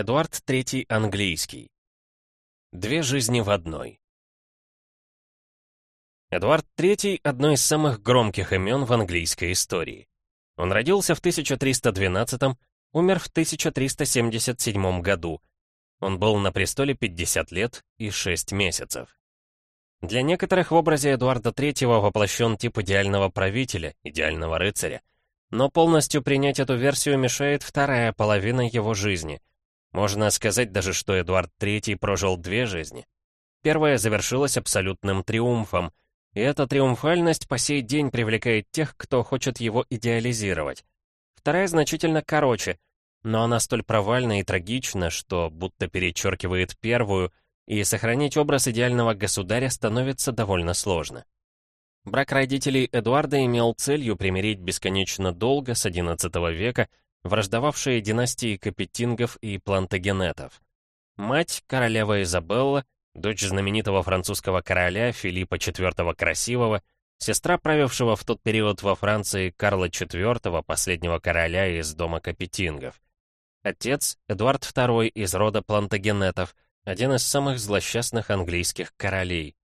Эдуард III английский. Две жизни в одной. Эдуард III — одно из самых громких имен в английской истории. Он родился в 1312 умер в 1377 году. Он был на престоле 50 лет и 6 месяцев. Для некоторых в образе Эдуарда III воплощен тип идеального правителя, идеального рыцаря. Но полностью принять эту версию мешает вторая половина его жизни — можно сказать даже, что Эдуард III прожил две жизни. Первая завершилась абсолютным триумфом, и эта триумфальность по сей день привлекает тех, кто хочет его идеализировать. Вторая значительно короче, но она столь провальна и трагична, что будто перечеркивает первую, и сохранить образ идеального государя становится довольно сложно. Брак родителей Эдуарда имел целью примирить бесконечно долго с XI века враждовавшие династии Капетингов и Плантагенетов. Мать, королева Изабелла, дочь знаменитого французского короля Филиппа IV Красивого, сестра правившего в тот период во Франции Карла IV, последнего короля из дома Капетингов. Отец, Эдуард II из рода Плантагенетов, один из самых злосчастных английских королей.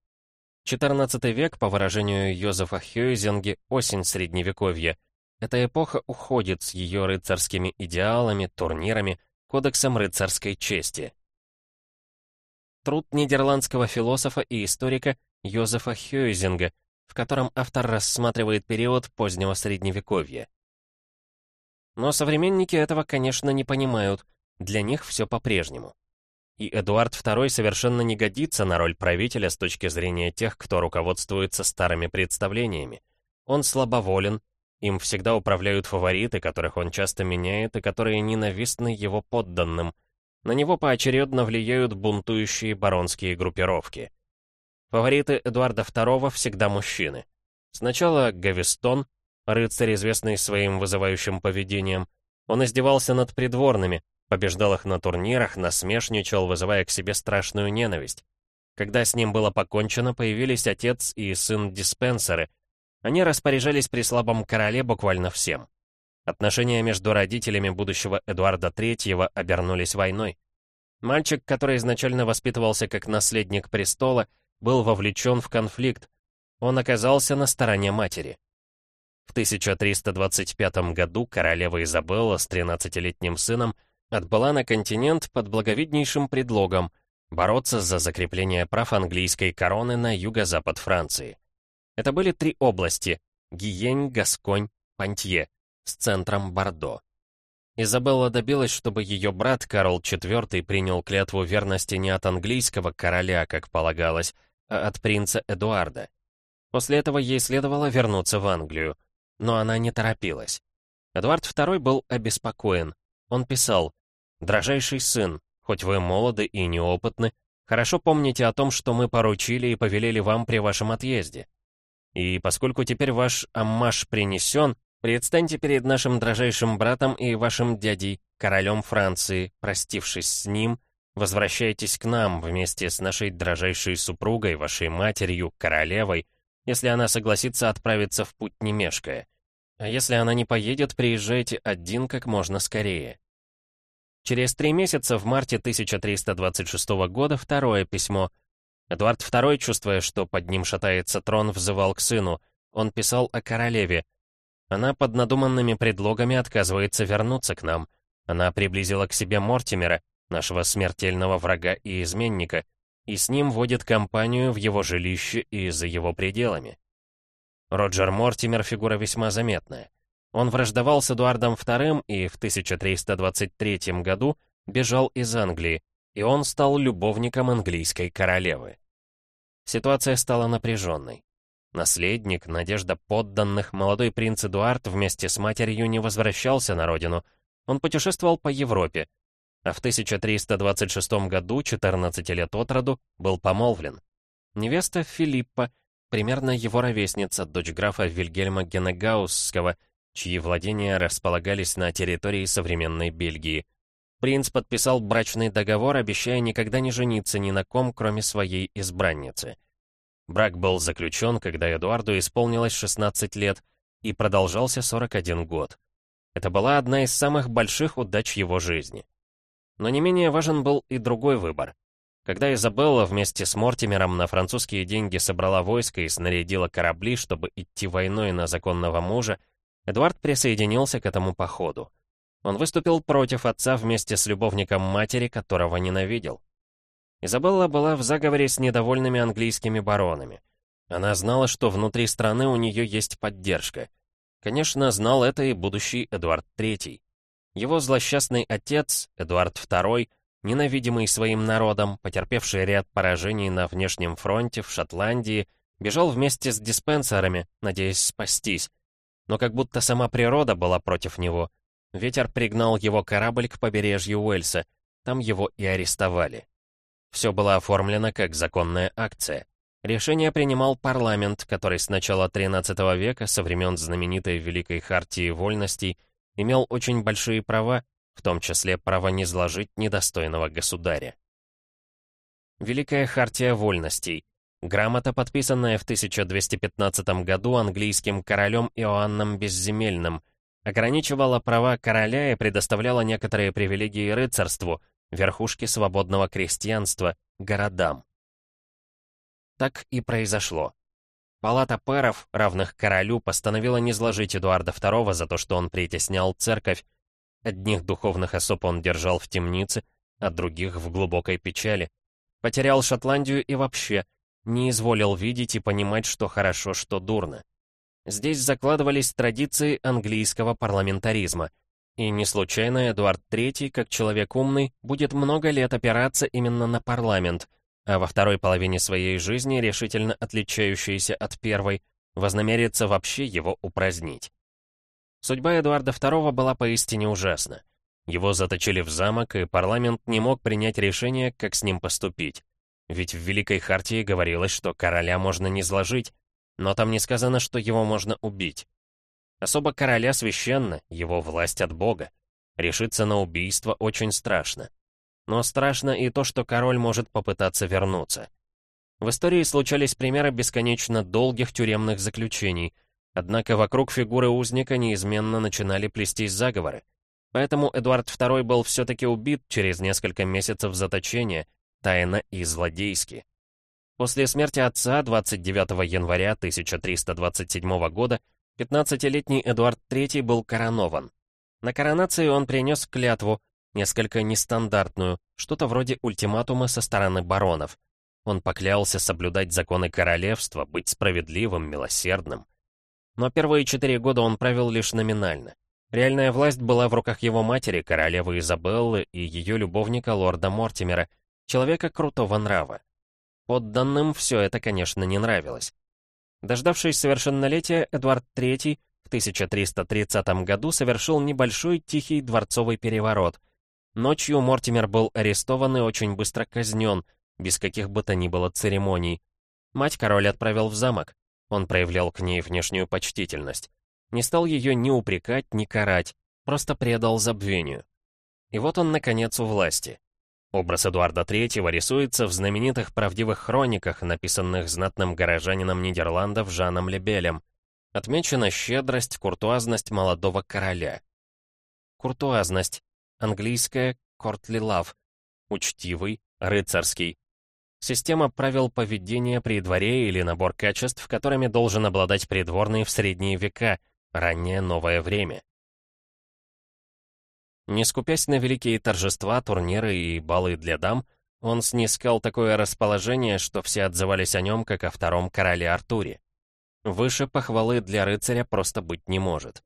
XIV век, по выражению Йозефа Хёйзенге, осень Средневековья, эта эпоха уходит с ее рыцарскими идеалами, турнирами, кодексом рыцарской чести. Труд нидерландского философа и историка Йозефа Хёйзинга, в котором автор рассматривает период позднего Средневековья. Но современники этого, конечно, не понимают, для них все по-прежнему. И Эдуард II совершенно не годится на роль правителя с точки зрения тех, кто руководствуется старыми представлениями. Он слабоволен, им всегда управляют фавориты, которых он часто меняет и которые ненавистны его подданным. На него поочередно влияют бунтующие баронские группировки. Фавориты Эдуарда II всегда мужчины. Сначала Гавистон, рыцарь, известный своим вызывающим поведением. Он издевался над придворными, побеждал их на турнирах, насмешничал, вызывая к себе страшную ненависть. Когда с ним было покончено, появились отец и сын диспенсеры, они распоряжались при слабом короле буквально всем. Отношения между родителями будущего Эдуарда III обернулись войной. Мальчик, который изначально воспитывался как наследник престола, был вовлечен в конфликт. Он оказался на стороне матери. В 1325 году королева Изабелла с 13-летним сыном отбыла на континент под благовиднейшим предлогом бороться за закрепление прав английской короны на юго-запад Франции. Это были три области — Гиень, Гасконь, Пантье, с центром Бордо. Изабелла добилась, чтобы ее брат Карл IV принял клятву верности не от английского короля, как полагалось, а от принца Эдуарда. После этого ей следовало вернуться в Англию, но она не торопилась. Эдуард II был обеспокоен. Он писал, «Дрожайший сын, хоть вы молоды и неопытны, хорошо помните о том, что мы поручили и повелели вам при вашем отъезде. И поскольку теперь ваш аммаш принесен, предстаньте перед нашим дрожайшим братом и вашим дядей, королем Франции, простившись с ним, возвращайтесь к нам вместе с нашей дрожайшей супругой, вашей матерью, королевой, если она согласится отправиться в путь не мешкая. А если она не поедет, приезжайте один как можно скорее. Через три месяца, в марте 1326 года, второе письмо — Эдуард II, чувствуя, что под ним шатается трон, взывал к сыну. Он писал о королеве. Она под надуманными предлогами отказывается вернуться к нам. Она приблизила к себе Мортимера, нашего смертельного врага и изменника, и с ним водит компанию в его жилище и за его пределами. Роджер Мортимер — фигура весьма заметная. Он враждовал с Эдуардом II и в 1323 году бежал из Англии, и он стал любовником английской королевы. Ситуация стала напряженной. Наследник, надежда подданных, молодой принц Эдуард вместе с матерью не возвращался на родину. Он путешествовал по Европе, а в 1326 году, 14 лет от роду, был помолвлен. Невеста Филиппа, примерно его ровесница, дочь графа Вильгельма Генегаусского, чьи владения располагались на территории современной Бельгии. Принц подписал брачный договор, обещая никогда не жениться ни на ком, кроме своей избранницы. Брак был заключен, когда Эдуарду исполнилось 16 лет, и продолжался 41 год. Это была одна из самых больших удач его жизни. Но не менее важен был и другой выбор. Когда Изабелла вместе с Мортимером на французские деньги собрала войско и снарядила корабли, чтобы идти войной на законного мужа, Эдуард присоединился к этому походу. Он выступил против отца вместе с любовником матери, которого ненавидел. Изабелла была в заговоре с недовольными английскими баронами. Она знала, что внутри страны у нее есть поддержка. Конечно, знал это и будущий Эдуард III. Его злосчастный отец, Эдуард II, ненавидимый своим народом, потерпевший ряд поражений на внешнем фронте в Шотландии, бежал вместе с диспенсерами, надеясь спастись. Но как будто сама природа была против него. Ветер пригнал его корабль к побережью Уэльса. Там его и арестовали. Все было оформлено как законная акция. Решение принимал парламент, который с начала XIII века, со времен знаменитой Великой Хартии Вольностей, имел очень большие права, в том числе право низложить недостойного государя. Великая Хартия Вольностей. Грамота, подписанная в 1215 году английским королем Иоанном Безземельным, ограничивала права короля и предоставляла некоторые привилегии рыцарству, верхушке свободного крестьянства, городам. Так и произошло. Палата пэров, равных королю, постановила не низложить Эдуарда II за то, что он притеснял церковь, Одних духовных особ он держал в темнице, а других в глубокой печали. Потерял Шотландию и вообще не изволил видеть и понимать, что хорошо, что дурно. Здесь закладывались традиции английского парламентаризма. И не случайно Эдуард III, как человек умный, будет много лет опираться именно на парламент, а во второй половине своей жизни, решительно отличающейся от первой, вознамерится вообще его упразднить. Судьба Эдуарда II была поистине ужасна. Его заточили в замок, и парламент не мог принять решение, как с ним поступить. Ведь в Великой Хартии говорилось, что короля можно не сложить, но там не сказано, что его можно убить. Особо короля священно, его власть от Бога. Решиться на убийство очень страшно. Но страшно и то, что король может попытаться вернуться. В истории случались примеры бесконечно долгих тюремных заключений — Однако вокруг фигуры узника неизменно начинали плестись заговоры. Поэтому Эдуард II был все-таки убит через несколько месяцев заточения, тайно и злодейски. После смерти отца 29 января 1327 года 15-летний Эдуард III был коронован. На коронации он принес клятву, несколько нестандартную, что-то вроде ультиматума со стороны баронов. Он поклялся соблюдать законы королевства, быть справедливым, милосердным. Но первые четыре года он правил лишь номинально. Реальная власть была в руках его матери, королевы Изабеллы, и ее любовника лорда Мортимера, человека крутого нрава. Подданным все это, конечно, не нравилось. Дождавшись совершеннолетия, Эдуард III в 1330 году совершил небольшой тихий дворцовый переворот. Ночью Мортимер был арестован и очень быстро казнен, без каких бы то ни было церемоний. Мать король отправил в замок. Он проявлял к ней внешнюю почтительность. Не стал ее ни упрекать, ни карать, просто предал забвению. И вот он, наконец, у власти. Образ Эдуарда III рисуется в знаменитых правдивых хрониках, написанных знатным горожанином Нидерландов Жаном Лебелем. Отмечена щедрость, куртуазность молодого короля. Куртуазность. Английская «courtly love». Учтивый, рыцарский, Система правил поведения при дворе или набор качеств, которыми должен обладать придворный в средние века, раннее новое время. Не скупясь на великие торжества, турниры и балы для дам, он снискал такое расположение, что все отзывались о нем как о втором короле Артуре. Выше похвалы для рыцаря просто быть не может.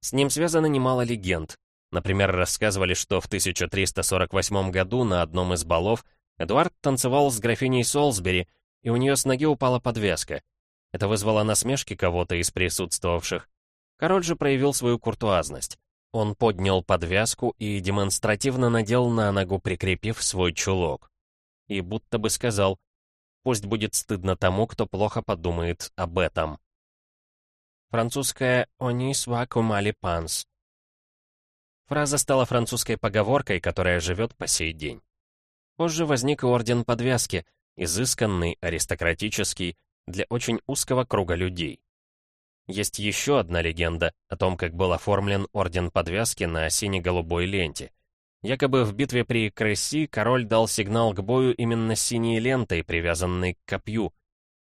С ним связано немало легенд. Например, рассказывали, что в 1348 году на одном из балов Эдуард танцевал с графиней Солсбери, и у нее с ноги упала подвеска. Это вызвало насмешки кого-то из присутствовавших. Король же проявил свою куртуазность. Он поднял подвязку и демонстративно надел на ногу, прикрепив свой чулок. И будто бы сказал, пусть будет стыдно тому, кто плохо подумает об этом. Французская «Онис вакумали панс». Фраза стала французской поговоркой, которая живет по сей день. Позже возник орден подвязки, изысканный, аристократический, для очень узкого круга людей. Есть еще одна легенда о том, как был оформлен орден подвязки на сине-голубой ленте. Якобы в битве при Кресси король дал сигнал к бою именно синей лентой, привязанной к копью.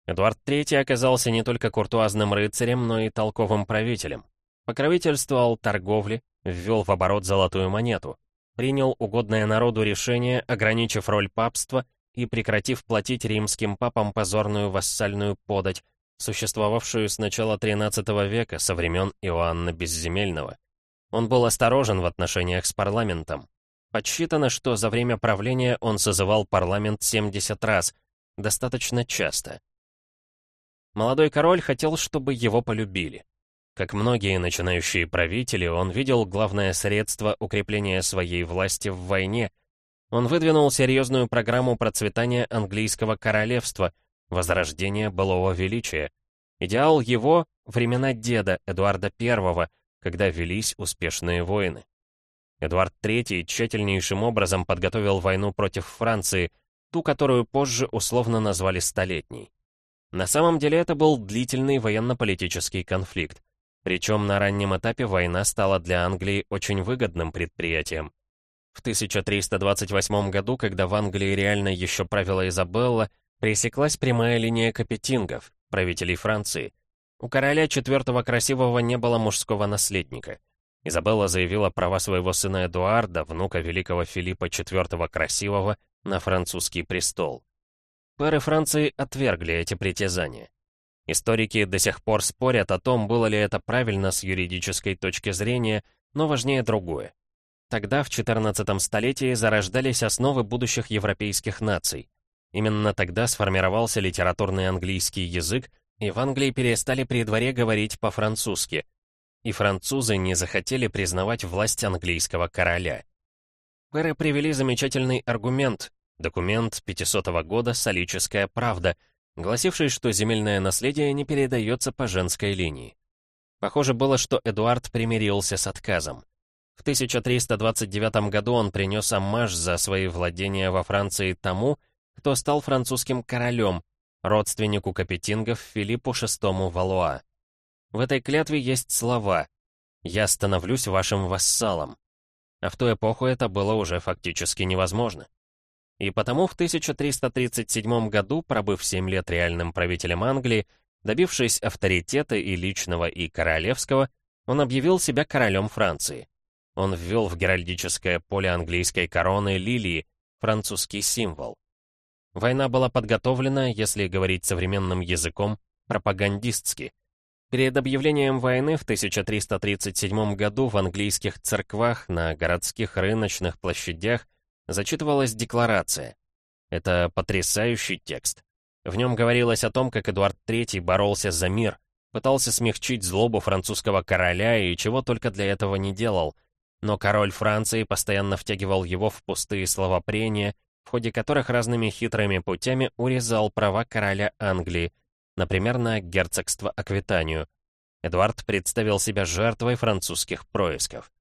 Эдуард III оказался не только куртуазным рыцарем, но и толковым правителем. Покровительствовал торговле, ввел в оборот золотую монету, принял угодное народу решение, ограничив роль папства и прекратив платить римским папам позорную вассальную подать, существовавшую с начала XIII века, со времен Иоанна Безземельного. Он был осторожен в отношениях с парламентом. Подсчитано, что за время правления он созывал парламент 70 раз, достаточно часто. Молодой король хотел, чтобы его полюбили. Как многие начинающие правители, он видел главное средство укрепления своей власти в войне. Он выдвинул серьезную программу процветания английского королевства, возрождения былого величия. Идеал его — времена деда Эдуарда I, когда велись успешные войны. Эдуард III тщательнейшим образом подготовил войну против Франции, ту, которую позже условно назвали Столетней. На самом деле это был длительный военно-политический конфликт. Причем на раннем этапе война стала для Англии очень выгодным предприятием. В 1328 году, когда в Англии реально еще правила Изабелла, пресеклась прямая линия капетингов, правителей Франции. У короля четвертого красивого не было мужского наследника. Изабелла заявила права своего сына Эдуарда, внука великого Филиппа IV красивого, на французский престол. Пэры Франции отвергли эти притязания. Историки до сих пор спорят о том, было ли это правильно с юридической точки зрения, но важнее другое. Тогда, в XIV столетии, зарождались основы будущих европейских наций. Именно тогда сформировался литературный английский язык, и в Англии перестали при дворе говорить по-французски. И французы не захотели признавать власть английского короля. Пэры привели замечательный аргумент, Документ 500 года «Солическая правда», гласивший, что земельное наследие не передается по женской линии. Похоже было, что Эдуард примирился с отказом. В 1329 году он принес аммаж за свои владения во Франции тому, кто стал французским королем, родственнику капетингов Филиппу VI Валуа. В этой клятве есть слова «Я становлюсь вашим вассалом». А в ту эпоху это было уже фактически невозможно. И потому в 1337 году, пробыв 7 лет реальным правителем Англии, добившись авторитета и личного, и королевского, он объявил себя королем Франции. Он ввел в геральдическое поле английской короны лилии, французский символ. Война была подготовлена, если говорить современным языком, пропагандистски. Перед объявлением войны в 1337 году в английских церквах, на городских рыночных площадях зачитывалась декларация. Это потрясающий текст. В нем говорилось о том, как Эдуард III боролся за мир, пытался смягчить злобу французского короля и чего только для этого не делал. Но король Франции постоянно втягивал его в пустые словопрения, в ходе которых разными хитрыми путями урезал права короля Англии, например, на герцогство Аквитанию. Эдуард представил себя жертвой французских происков.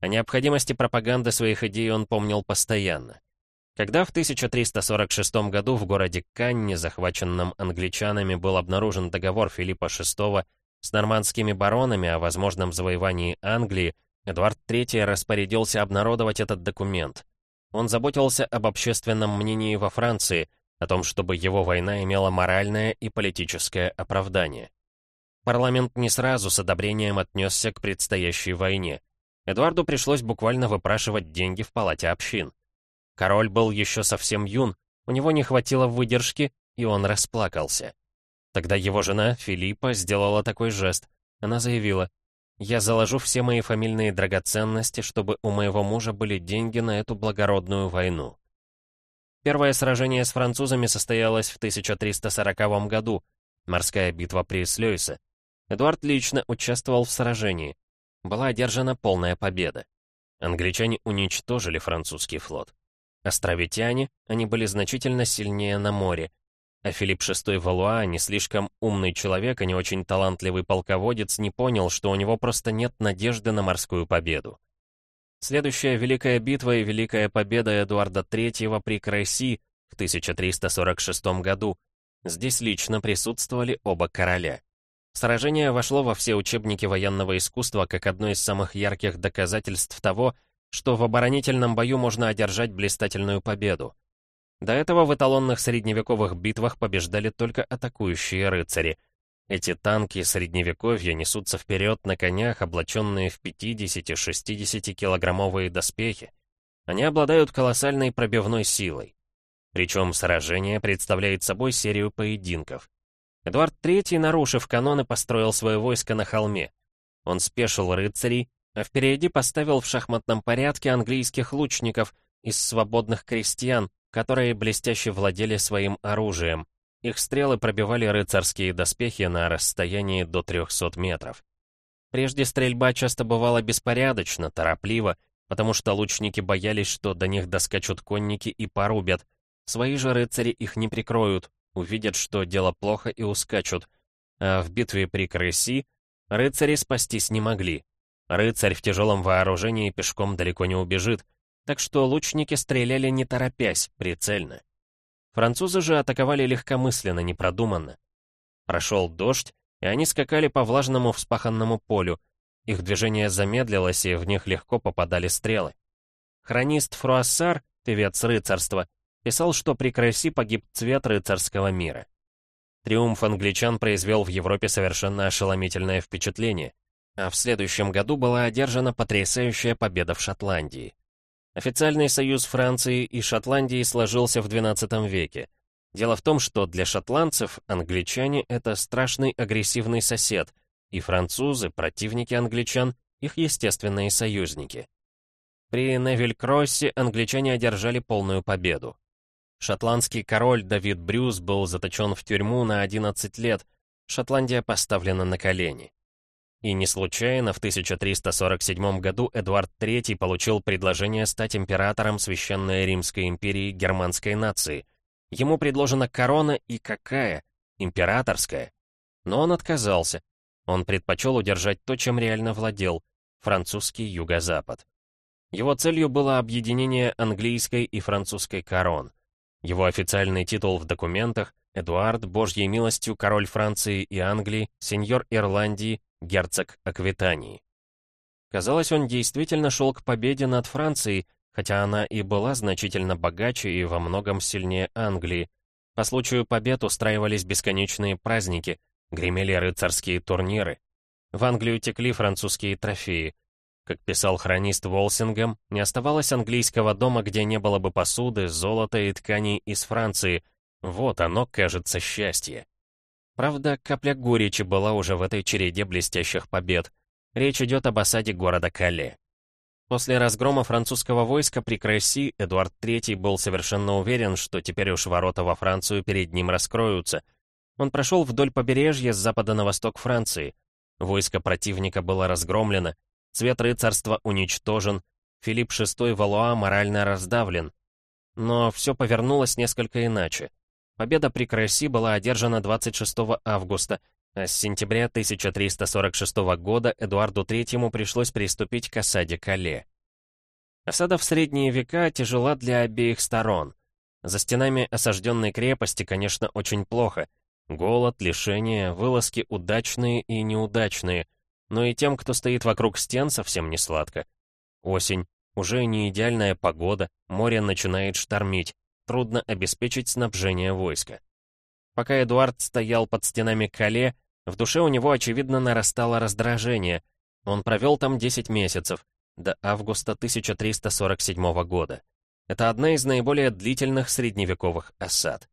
О необходимости пропаганды своих идей он помнил постоянно. Когда в 1346 году в городе Канне, захваченном англичанами, был обнаружен договор Филиппа VI с нормандскими баронами о возможном завоевании Англии, Эдуард III распорядился обнародовать этот документ. Он заботился об общественном мнении во Франции, о том, чтобы его война имела моральное и политическое оправдание. Парламент не сразу с одобрением отнесся к предстоящей войне. Эдуарду пришлось буквально выпрашивать деньги в палате общин. Король был еще совсем юн, у него не хватило выдержки, и он расплакался. Тогда его жена, Филиппа, сделала такой жест. Она заявила, «Я заложу все мои фамильные драгоценности, чтобы у моего мужа были деньги на эту благородную войну». Первое сражение с французами состоялось в 1340 году, морская битва при Слёйсе. Эдуард лично участвовал в сражении была одержана полная победа. Англичане уничтожили французский флот. Островитяне, они были значительно сильнее на море, а Филипп VI Валуа, не слишком умный человек и не очень талантливый полководец, не понял, что у него просто нет надежды на морскую победу. Следующая Великая битва и Великая победа Эдуарда III при Кресси в 1346 году. Здесь лично присутствовали оба короля. Сражение вошло во все учебники военного искусства как одно из самых ярких доказательств того, что в оборонительном бою можно одержать блистательную победу. До этого в эталонных средневековых битвах побеждали только атакующие рыцари. Эти танки средневековья несутся вперед на конях, облаченные в 50-60 килограммовые доспехи. Они обладают колоссальной пробивной силой. Причем сражение представляет собой серию поединков. Эдуард III, нарушив каноны, построил свое войско на холме. Он спешил рыцарей, а впереди поставил в шахматном порядке английских лучников из свободных крестьян, которые блестяще владели своим оружием. Их стрелы пробивали рыцарские доспехи на расстоянии до 300 метров. Прежде стрельба часто бывала беспорядочно, торопливо, потому что лучники боялись, что до них доскачут конники и порубят. Свои же рыцари их не прикроют, увидят, что дело плохо и ускачут. А в битве при Крыси рыцари спастись не могли. Рыцарь в тяжелом вооружении пешком далеко не убежит, так что лучники стреляли не торопясь, прицельно. Французы же атаковали легкомысленно, непродуманно. Прошел дождь, и они скакали по влажному вспаханному полю. Их движение замедлилось, и в них легко попадали стрелы. Хронист Фруассар, певец рыцарства, писал, что при Креси погиб цвет рыцарского мира. Триумф англичан произвел в Европе совершенно ошеломительное впечатление, а в следующем году была одержана потрясающая победа в Шотландии. Официальный союз Франции и Шотландии сложился в XII веке. Дело в том, что для шотландцев англичане — это страшный агрессивный сосед, и французы, противники англичан, их естественные союзники. При Невиль-Кроссе англичане одержали полную победу. Шотландский король Давид Брюс был заточен в тюрьму на 11 лет, Шотландия поставлена на колени. И не случайно в 1347 году Эдуард III получил предложение стать императором Священной Римской империи германской нации. Ему предложена корона и какая? Императорская. Но он отказался. Он предпочел удержать то, чем реально владел — французский юго-запад. Его целью было объединение английской и французской корон. Его официальный титул в документах — Эдуард, Божьей милостью, король Франции и Англии, сеньор Ирландии, герцог Аквитании. Казалось, он действительно шел к победе над Францией, хотя она и была значительно богаче и во многом сильнее Англии. По случаю побед устраивались бесконечные праздники, гремели рыцарские турниры. В Англию текли французские трофеи. Как писал хронист Волсингем, не оставалось английского дома, где не было бы посуды, золота и тканей из Франции. Вот оно, кажется, счастье. Правда, капля горечи была уже в этой череде блестящих побед. Речь идет об осаде города Кале. После разгрома французского войска при Кресси Эдуард III был совершенно уверен, что теперь уж ворота во Францию перед ним раскроются. Он прошел вдоль побережья с запада на восток Франции. Войско противника было разгромлено, цвет рыцарства уничтожен, Филипп VI Валуа морально раздавлен. Но все повернулось несколько иначе. Победа при Кресси была одержана 26 августа, а с сентября 1346 года Эдуарду III пришлось приступить к осаде Кале. Осада в средние века тяжела для обеих сторон. За стенами осажденной крепости, конечно, очень плохо. Голод, лишения, вылазки удачные и неудачные. Но и тем, кто стоит вокруг стен, совсем не сладко. Осень, уже не идеальная погода, море начинает штормить трудно обеспечить снабжение войска. Пока Эдуард стоял под стенами Кале, в душе у него, очевидно, нарастало раздражение. Он провел там 10 месяцев, до августа 1347 года. Это одна из наиболее длительных средневековых осад.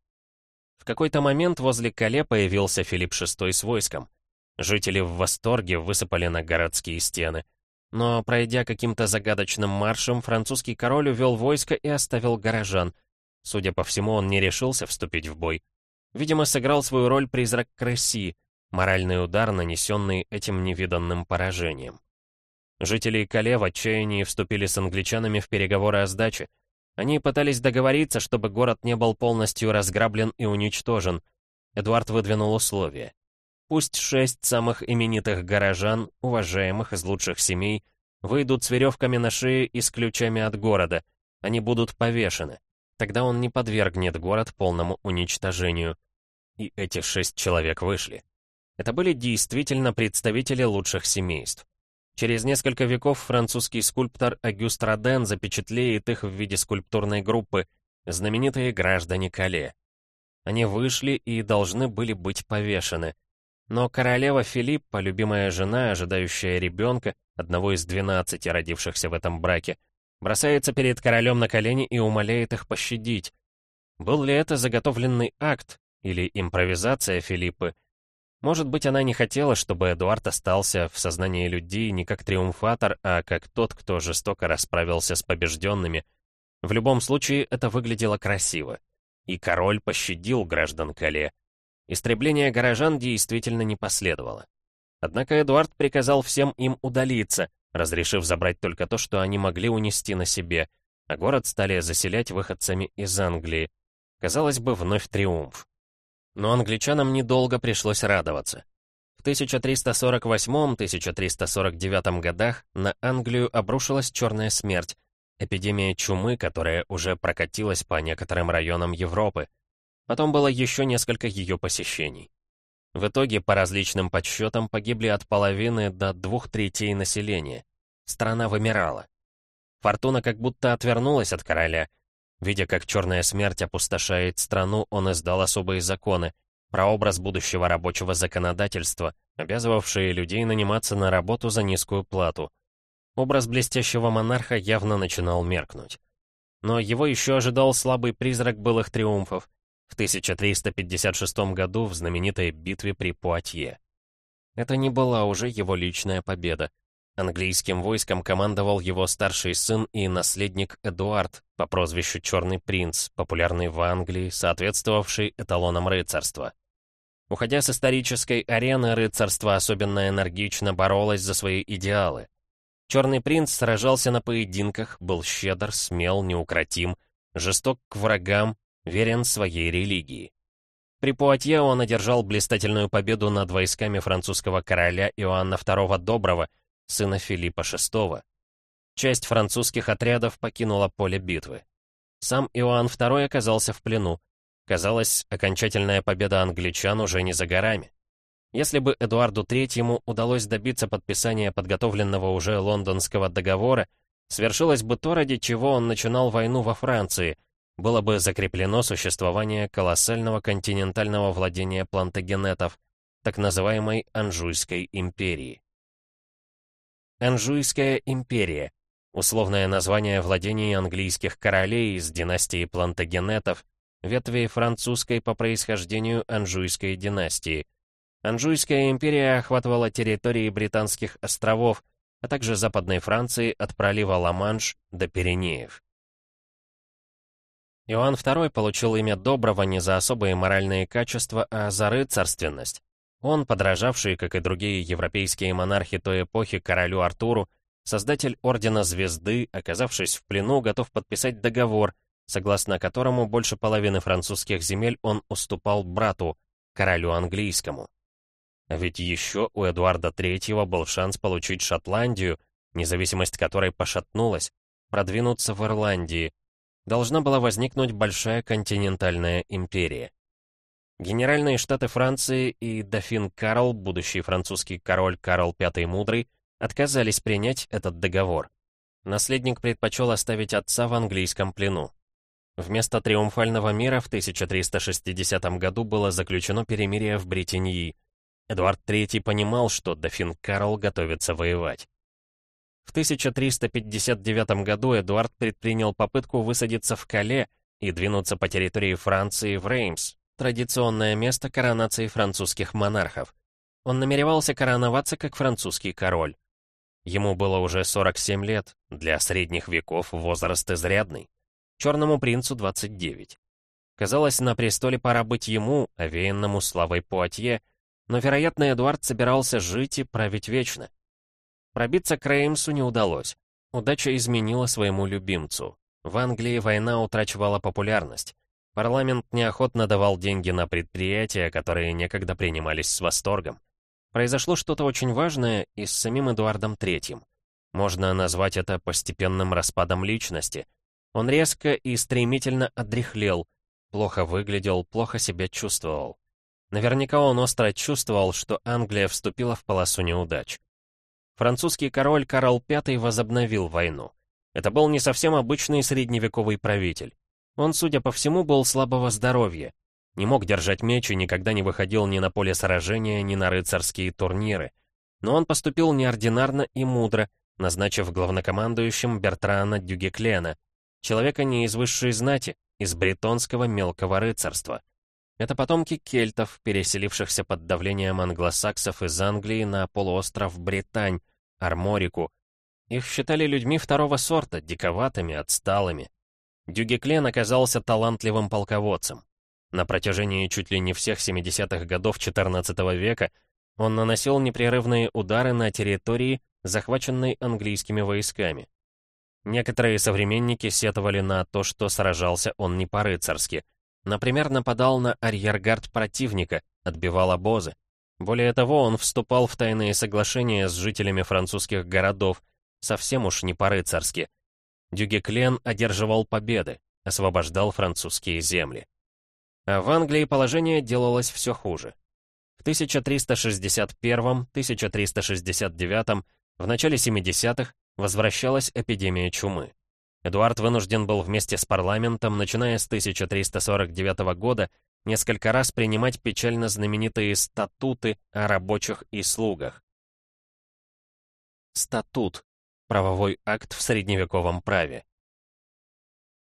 В какой-то момент возле Кале появился Филипп VI с войском. Жители в восторге высыпали на городские стены. Но, пройдя каким-то загадочным маршем, французский король увел войско и оставил горожан, Судя по всему, он не решился вступить в бой. Видимо, сыграл свою роль призрак Кресси, моральный удар, нанесенный этим невиданным поражением. Жители Кале в отчаянии вступили с англичанами в переговоры о сдаче. Они пытались договориться, чтобы город не был полностью разграблен и уничтожен. Эдуард выдвинул условия. Пусть шесть самых именитых горожан, уважаемых из лучших семей, выйдут с веревками на шее и с ключами от города. Они будут повешены. Тогда он не подвергнет город полному уничтожению. И эти шесть человек вышли. Это были действительно представители лучших семейств. Через несколько веков французский скульптор Агюст Роден запечатлеет их в виде скульптурной группы «Знаменитые граждане Кале». Они вышли и должны были быть повешены. Но королева Филиппа, любимая жена, ожидающая ребенка, одного из двенадцати родившихся в этом браке, бросается перед королем на колени и умоляет их пощадить. Был ли это заготовленный акт или импровизация Филиппы? Может быть, она не хотела, чтобы Эдуард остался в сознании людей не как триумфатор, а как тот, кто жестоко расправился с побежденными. В любом случае, это выглядело красиво. И король пощадил граждан Кале. Истребление горожан действительно не последовало. Однако Эдуард приказал всем им удалиться, разрешив забрать только то, что они могли унести на себе, а город стали заселять выходцами из Англии. Казалось бы, вновь триумф. Но англичанам недолго пришлось радоваться. В 1348-1349 годах на Англию обрушилась черная смерть, эпидемия чумы, которая уже прокатилась по некоторым районам Европы. Потом было еще несколько ее посещений. В итоге, по различным подсчетам, погибли от половины до двух третей населения. Страна вымирала. Фортуна как будто отвернулась от короля — Видя, как черная смерть опустошает страну, он издал особые законы, прообраз будущего рабочего законодательства, обязывавшие людей наниматься на работу за низкую плату. Образ блестящего монарха явно начинал меркнуть. Но его еще ожидал слабый призрак былых триумфов в 1356 году в знаменитой битве при Пуатье. Это не была уже его личная победа. Английским войском командовал его старший сын и наследник Эдуард по прозвищу Черный принц, популярный в Англии, соответствовавший эталонам рыцарства. Уходя с исторической арены, рыцарство особенно энергично боролось за свои идеалы. Черный принц сражался на поединках, был щедр, смел, неукротим, жесток к врагам, верен своей религии. При Пуатье он одержал блистательную победу над войсками французского короля Иоанна II Доброго, сына Филиппа VI. Часть французских отрядов покинула поле битвы. Сам Иоанн II оказался в плену. Казалось, окончательная победа англичан уже не за горами. Если бы Эдуарду III удалось добиться подписания подготовленного уже лондонского договора, свершилось бы то, ради чего он начинал войну во Франции, было бы закреплено существование колоссального континентального владения плантагенетов, так называемой Анжуйской империи. Анжуйская империя. Условное название владений английских королей из династии Плантагенетов, ветви французской по происхождению Анжуйской династии. Анжуйская империя охватывала территории Британских островов, а также Западной Франции от пролива Ла-Манш до Пиренеев. Иоанн II получил имя Доброго не за особые моральные качества, а за рыцарственность. Он, подражавший, как и другие европейские монархи той эпохи, королю Артуру, создатель Ордена Звезды, оказавшись в плену, готов подписать договор, согласно которому больше половины французских земель он уступал брату, королю английскому. Ведь еще у Эдуарда III был шанс получить Шотландию, независимость которой пошатнулась, продвинуться в Ирландии. Должна была возникнуть большая континентальная империя. Генеральные штаты Франции и дофин Карл, будущий французский король Карл V Мудрый, отказались принять этот договор. Наследник предпочел оставить отца в английском плену. Вместо триумфального мира в 1360 году было заключено перемирие в Британии. Эдуард III понимал, что дофин Карл готовится воевать. В 1359 году Эдуард предпринял попытку высадиться в Кале и двинуться по территории Франции в Реймс, традиционное место коронации французских монархов. Он намеревался короноваться как французский король. Ему было уже 47 лет, для средних веков возраст изрядный. Черному принцу 29. Казалось, на престоле пора быть ему, овеянному славой Пуатье, но, вероятно, Эдуард собирался жить и править вечно. Пробиться к Реймсу не удалось. Удача изменила своему любимцу. В Англии война утрачивала популярность. Парламент неохотно давал деньги на предприятия, которые некогда принимались с восторгом. Произошло что-то очень важное и с самим Эдуардом Третьим. Можно назвать это постепенным распадом личности. Он резко и стремительно одряхлел, плохо выглядел, плохо себя чувствовал. Наверняка он остро чувствовал, что Англия вступила в полосу неудач. Французский король Карл V возобновил войну. Это был не совсем обычный средневековый правитель. Он, судя по всему, был слабого здоровья, не мог держать меч и никогда не выходил ни на поле сражения, ни на рыцарские турниры. Но он поступил неординарно и мудро, назначив главнокомандующим Бертрана Дюгеклена, человека не из высшей знати, из бретонского мелкого рыцарства. Это потомки кельтов, переселившихся под давлением англосаксов из Англии на полуостров Британь, Арморику. Их считали людьми второго сорта, диковатыми, отсталыми. Дюгеклен оказался талантливым полководцем. На протяжении чуть ли не всех 70-х годов XIV века он наносил непрерывные удары на территории, захваченной английскими войсками. Некоторые современники сетовали на то, что сражался он не по-рыцарски. Например, нападал на арьергард противника, отбивал обозы. Более того, он вступал в тайные соглашения с жителями французских городов, совсем уж не по-рыцарски. Дюгеклен одерживал победы, освобождал французские земли. А в Англии положение делалось все хуже. В 1361-1369, в начале 70-х, возвращалась эпидемия чумы. Эдуард вынужден был вместе с парламентом, начиная с 1349 года, несколько раз принимать печально знаменитые статуты о рабочих и слугах. Статут — правовой акт в средневековом праве.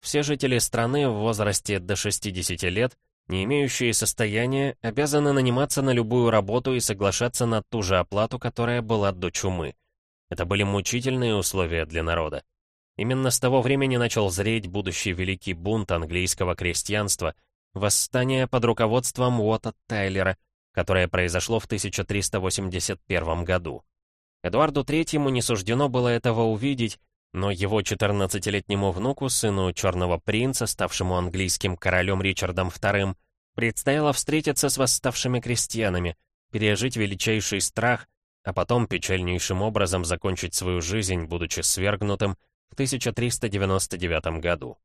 Все жители страны в возрасте до 60 лет, не имеющие состояния, обязаны наниматься на любую работу и соглашаться на ту же оплату, которая была до чумы. Это были мучительные условия для народа. Именно с того времени начал зреть будущий великий бунт английского крестьянства, восстание под руководством Уотта Тайлера, которое произошло в 1381 году. Эдуарду Третьему не суждено было этого увидеть, но его 14-летнему внуку, сыну Черного Принца, ставшему английским королем Ричардом II, предстояло встретиться с восставшими крестьянами, пережить величайший страх, а потом печальнейшим образом закончить свою жизнь, будучи свергнутым в 1399 году.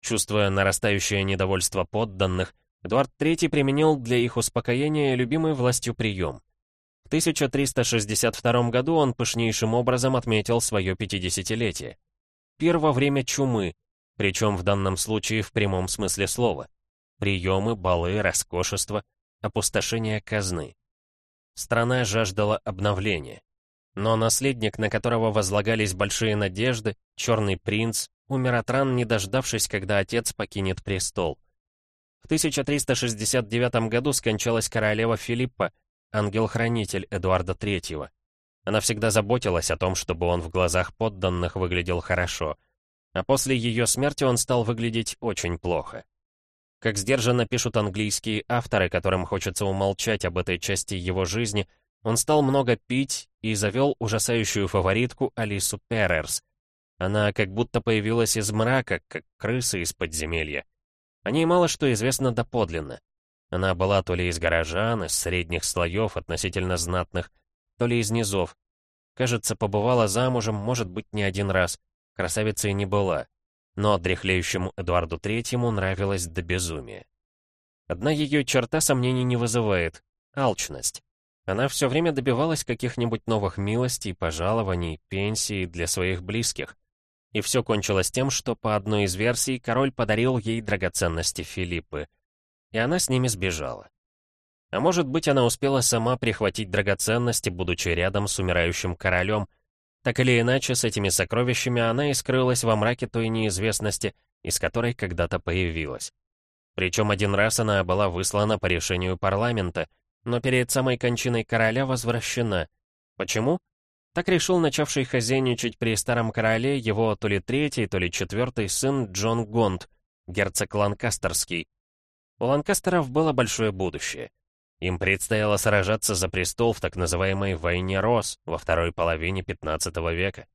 Чувствуя нарастающее недовольство подданных, Эдуард III применил для их успокоения любимый властью прием. В 1362 году он пышнейшим образом отметил свое 50-летие. Пир во время чумы, причем в данном случае в прямом смысле слова. Приемы, балы, роскошество, опустошение казны. Страна жаждала обновления. Но наследник, на которого возлагались большие надежды, черный принц, умер от ран, не дождавшись, когда отец покинет престол. В 1369 году скончалась королева Филиппа, ангел-хранитель Эдуарда III. Она всегда заботилась о том, чтобы он в глазах подданных выглядел хорошо. А после ее смерти он стал выглядеть очень плохо. Как сдержанно пишут английские авторы, которым хочется умолчать об этой части его жизни, он стал много пить и завел ужасающую фаворитку Алису Перерс. Она как будто появилась из мрака, как крыса из подземелья. О ней мало что известно доподлинно. Она была то ли из горожан, из средних слоев, относительно знатных, то ли из низов. Кажется, побывала замужем, может быть, не один раз. Красавицей не была. Но дряхлеющему Эдуарду Третьему нравилась до безумия. Одна ее черта сомнений не вызывает — алчность. Она все время добивалась каких-нибудь новых милостей, пожалований, пенсий для своих близких. И все кончилось тем, что по одной из версий король подарил ей драгоценности Филиппы — и она с ними сбежала. А может быть, она успела сама прихватить драгоценности, будучи рядом с умирающим королем. Так или иначе, с этими сокровищами она и скрылась во мраке той неизвестности, из которой когда-то появилась. Причем один раз она была выслана по решению парламента, но перед самой кончиной короля возвращена. Почему? Так решил начавший хозяйничать при старом короле его то ли третий, то ли четвертый сын Джон Гонд, герцог Ланкастерский, у Ланкастеров было большое будущее. Им предстояло сражаться за престол в так называемой «войне Рос» во второй половине 15 века.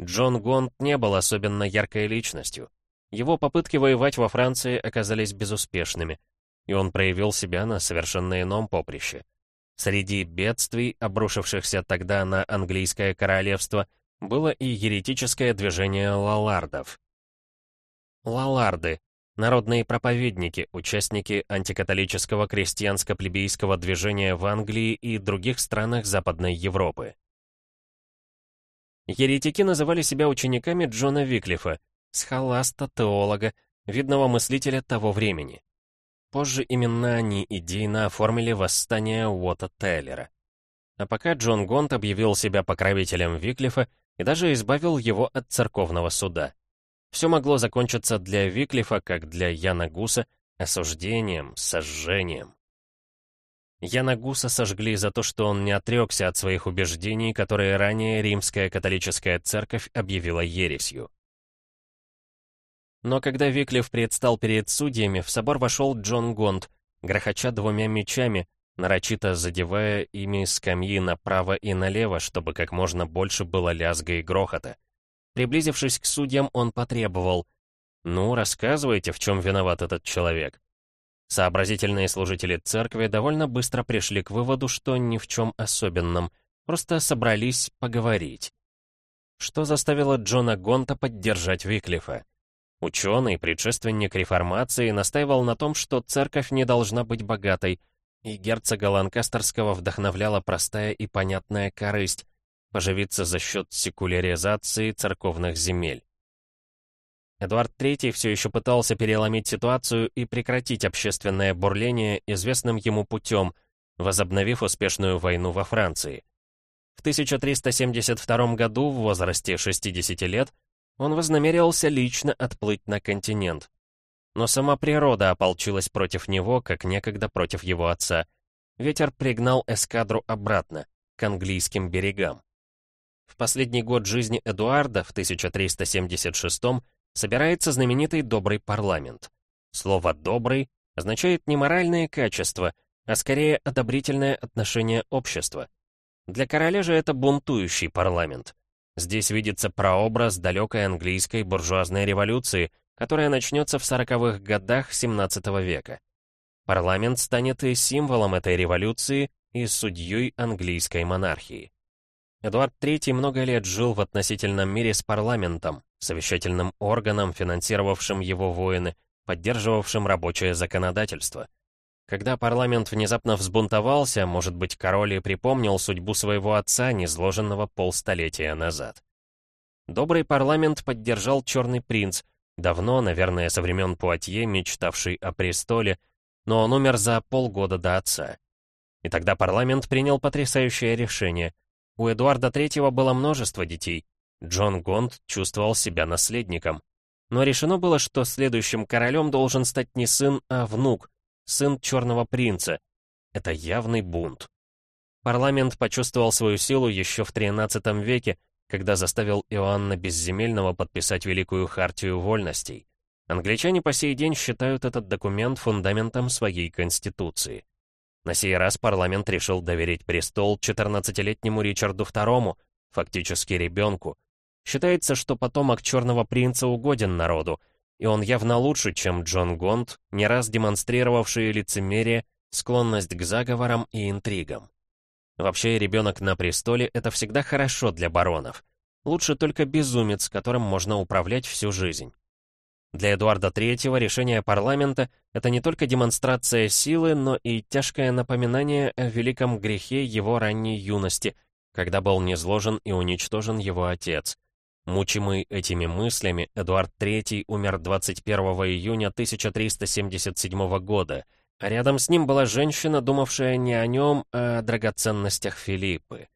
Джон Гонт не был особенно яркой личностью. Его попытки воевать во Франции оказались безуспешными, и он проявил себя на совершенно ином поприще. Среди бедствий, обрушившихся тогда на английское королевство, было и еретическое движение лалардов. Лаларды Народные проповедники, участники антикатолического крестьянско-плебейского движения в Англии и других странах Западной Европы. Еретики называли себя учениками Джона Виклифа, схоласта, теолога, видного мыслителя того времени. Позже именно они идейно оформили восстание Уотта Тейлера. А пока Джон Гонт объявил себя покровителем Виклифа и даже избавил его от церковного суда. Все могло закончиться для Виклифа, как для Яна Гуса, осуждением, сожжением. Яна Гуса сожгли за то, что он не отрекся от своих убеждений, которые ранее римская католическая церковь объявила ересью. Но когда Виклиф предстал перед судьями, в собор вошел Джон Гонд, грохоча двумя мечами, нарочито задевая ими скамьи направо и налево, чтобы как можно больше было лязга и грохота. Приблизившись к судьям, он потребовал «Ну, рассказывайте, в чем виноват этот человек». Сообразительные служители церкви довольно быстро пришли к выводу, что ни в чем особенном, просто собрались поговорить. Что заставило Джона Гонта поддержать Виклифа? Ученый, предшественник реформации, настаивал на том, что церковь не должна быть богатой, и герцога Ланкастерского вдохновляла простая и понятная корысть — поживиться за счет секуляризации церковных земель. Эдуард III все еще пытался переломить ситуацию и прекратить общественное бурление известным ему путем, возобновив успешную войну во Франции. В 1372 году, в возрасте 60 лет, он вознамерился лично отплыть на континент. Но сама природа ополчилась против него, как некогда против его отца. Ветер пригнал эскадру обратно, к английским берегам. В последний год жизни Эдуарда, в 1376 собирается знаменитый «добрый парламент». Слово «добрый» означает не моральные качества, а скорее одобрительное отношение общества. Для короля же это бунтующий парламент. Здесь видится прообраз далекой английской буржуазной революции, которая начнется в сороковых годах XVII века. Парламент станет и символом этой революции, и судьей английской монархии. Эдуард III много лет жил в относительном мире с парламентом, совещательным органом, финансировавшим его воины, поддерживавшим рабочее законодательство. Когда парламент внезапно взбунтовался, может быть, король и припомнил судьбу своего отца, низложенного полстолетия назад. Добрый парламент поддержал Черный принц, давно, наверное, со времен Пуатье, мечтавший о престоле, но он умер за полгода до отца. И тогда парламент принял потрясающее решение. У Эдуарда III было множество детей. Джон Гонд чувствовал себя наследником. Но решено было, что следующим королем должен стать не сын, а внук, сын Черного принца. Это явный бунт. Парламент почувствовал свою силу еще в XIII веке, когда заставил Иоанна Безземельного подписать Великую Хартию Вольностей. Англичане по сей день считают этот документ фундаментом своей конституции. На сей раз парламент решил доверить престол 14-летнему Ричарду II, фактически ребенку. Считается, что потомок Черного принца угоден народу, и он явно лучше, чем Джон Гонд, не раз демонстрировавший лицемерие, склонность к заговорам и интригам. Вообще, ребенок на престоле — это всегда хорошо для баронов. Лучше только безумец, которым можно управлять всю жизнь. Для Эдуарда III решение парламента — это не только демонстрация силы, но и тяжкое напоминание о великом грехе его ранней юности, когда был низложен и уничтожен его отец. Мучимый этими мыслями, Эдуард III умер 21 июня 1377 года, а рядом с ним была женщина, думавшая не о нем, а о драгоценностях Филиппы.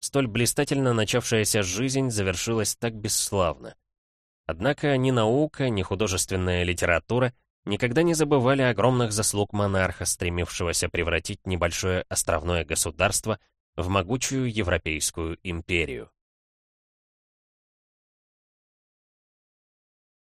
Столь блистательно начавшаяся жизнь завершилась так бесславно. Однако ни наука, ни художественная литература никогда не забывали огромных заслуг монарха, стремившегося превратить небольшое островное государство в могучую европейскую империю.